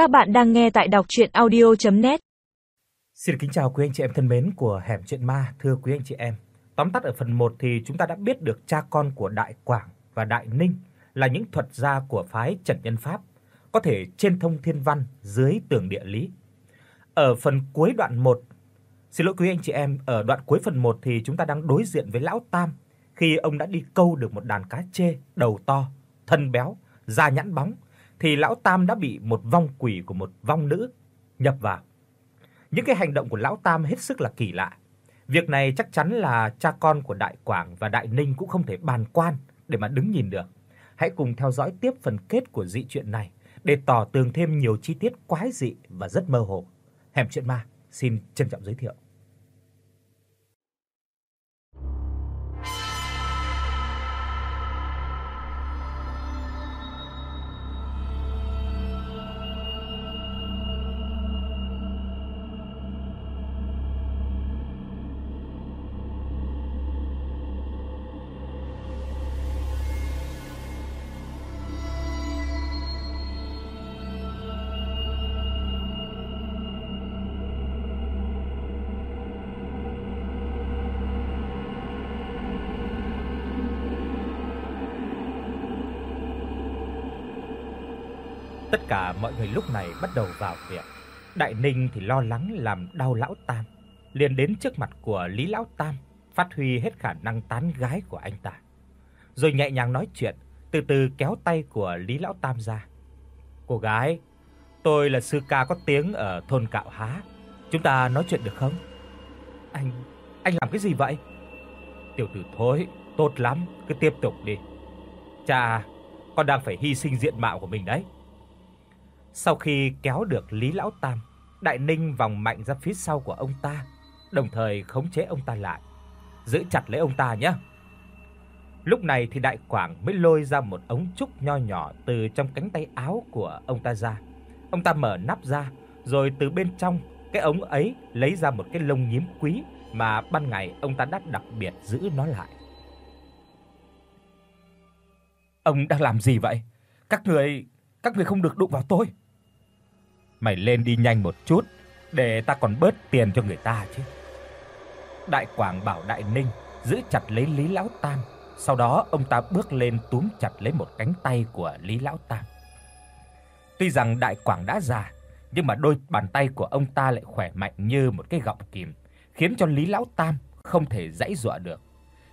Các bạn đang nghe tại đọc audio net Xin kính chào quý anh chị em thân mến của Hẻm Chuyện Ma, thưa quý anh chị em. Tóm tắt ở phần 1 thì chúng ta đã biết được cha con của Đại Quảng và Đại Ninh là những thuật gia của phái Trần Nhân Pháp, có thể trên thông thiên văn, dưới tường địa lý. Ở phần cuối đoạn 1, xin lỗi quý anh chị em, ở đoạn cuối phần 1 thì chúng ta đang đối diện với lão Tam khi ông đã đi câu được một đàn cá trê đầu to, thân béo, da nhẵn bóng thì lão Tam đã bị một vong quỷ của một vong nữ nhập vào. Những cái hành động của lão Tam hết sức là kỳ lạ. Việc này chắc chắn là cha con của Đại Quảng và Đại Ninh cũng không thể bàn quan để mà đứng nhìn được. Hãy cùng theo dõi tiếp phần kết của dị truyện này để tỏ tường thêm nhiều chi tiết quái dị và rất mơ hồ. Hẻm chuyện ma xin trân trọng giới thiệu. Tất cả mọi người lúc này bắt đầu vào việc. Đại Ninh thì lo lắng làm đau lão Tam, liền đến trước mặt của Lý lão Tam, phát huy hết khả năng tán gái của anh ta. Rồi nhẹ nhàng nói chuyện, từ từ kéo tay của Lý lão Tam ra. "Cô gái, tôi là sư ca có tiếng ở thôn Cạo Há, chúng ta nói chuyện được không?" "Anh anh làm cái gì vậy?" "Tiểu tử thối, tốt lắm, cứ tiếp tục đi." "Cha, con đang phải hy sinh diện mạo của mình đấy." Sau khi kéo được Lý lão tam, Đại Ninh vòng mạnh ra phía sau của ông ta, đồng thời khống chế ông ta lại. Giữ chặt lấy ông ta nhé. Lúc này thì Đại Quảng mới lôi ra một ống trúc nho nhỏ từ trong cánh tay áo của ông ta ra. Ông ta mở nắp ra, rồi từ bên trong cái ống ấy lấy ra một cái lông nhím quý mà ban ngày ông ta đã đặc biệt giữ nó lại. Ông đang làm gì vậy? Các người, các người không được đụng vào tôi. Mày lên đi nhanh một chút để ta còn bớt tiền cho người ta chứ. Đại Quảng bảo Đại Ninh giữ chặt lấy Lý lão tam, sau đó ông ta bước lên túm chặt lấy một cánh tay của Lý lão tam. Tuy rằng Đại Quảng đã già, nhưng mà đôi bàn tay của ông ta lại khỏe mạnh như một cái gọng kìm, khiến cho Lý lão tam không thể giãy giụa được.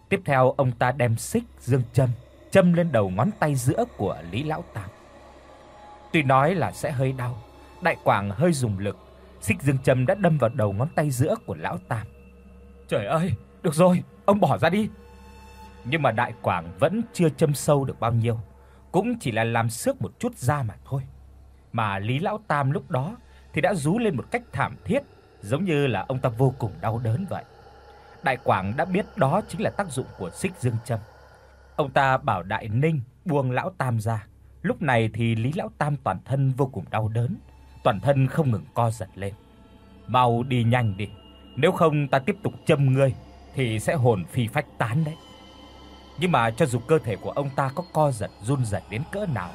Tiếp theo ông ta đem xích dương châm châm lên đầu ngón tay giữa của Lý lão tam. Tuy nói là sẽ hơi đau, Đại Quảng hơi dùng lực, xích dương châm đã đâm vào đầu ngón tay giữa của lão Tam. Trời ơi, được rồi, ông bỏ ra đi. Nhưng mà Đại Quảng vẫn chưa châm sâu được bao nhiêu, cũng chỉ là làm xước một chút da mà thôi. Mà Lý lão Tam lúc đó thì đã rú lên một cách thảm thiết, giống như là ông ta vô cùng đau đớn vậy. Đại Quảng đã biết đó chính là tác dụng của xích dương châm. Ông ta bảo Đại Ninh buông lão Tam ra. Lúc này thì Lý lão Tam toàn thân vô cùng đau đớn, toàn thân không ngừng co giật lên. "Mau đi nhanh đi, nếu không ta tiếp tục châm ngươi thì sẽ hồn phi phách tán đấy." Nhưng mà cho dù cơ thể của ông ta có co giật run rẩy đến cỡ nào,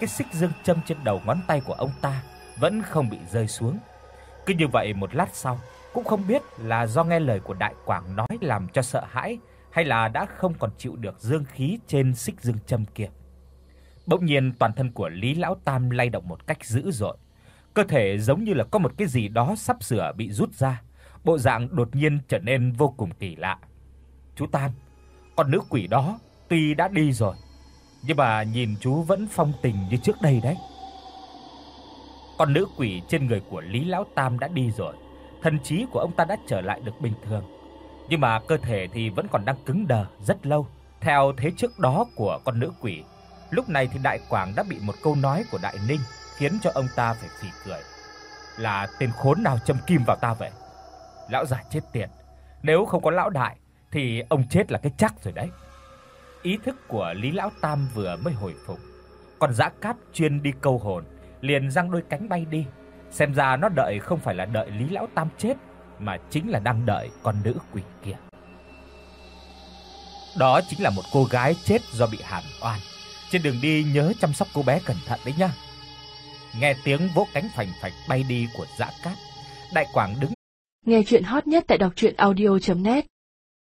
cái xích dương châm trên đầu ngón tay của ông ta vẫn không bị rơi xuống. Cứ như vậy một lát sau, cũng không biết là do nghe lời của đại quảng nói làm cho sợ hãi hay là đã không còn chịu được dương khí trên xích dương châm kia. Bỗng nhiên toàn thân của Lý lão tam lay động một cách dữ dội, Cơ thể giống như là có một cái gì đó sắp sửa bị rút ra, bộ dạng đột nhiên trở nên vô cùng kỳ lạ. "Chú Tam, con nữ quỷ đó tuy đã đi rồi, nhưng mà nhìn chú vẫn phong tình như trước đây đấy." Con nữ quỷ trên người của Lý lão tam đã đi rồi, thần trí của ông ta đã trở lại được bình thường, nhưng mà cơ thể thì vẫn còn đang cứng đờ rất lâu, theo thế trước đó của con nữ quỷ. Lúc này thì Đại Quảng đã bị một câu nói của Đại Ninh khiến cho ông ta phải phì cười. Là tên khốn nào châm kim vào ta vậy? Lão già chết tiệt, nếu không có lão đại thì ông chết là cái chắc rồi đấy. Ý thức của Lý lão tam vừa mới hồi phục, còn dã cát chuyên đi câu hồn liền giang đôi cánh bay đi, xem ra nó đợi không phải là đợi Lý lão tam chết mà chính là đang đợi con nữ quỷ kia. Đó chính là một cô gái chết do bị hàn oan. Trên đường đi nhớ chăm sóc cô bé cẩn thận đấy nhá nghe tiếng vỗ cánh phành phạch bay đi của dã cát. Đại Quảng đứng Nghe truyện hot nhất tại doctruyenaudio.net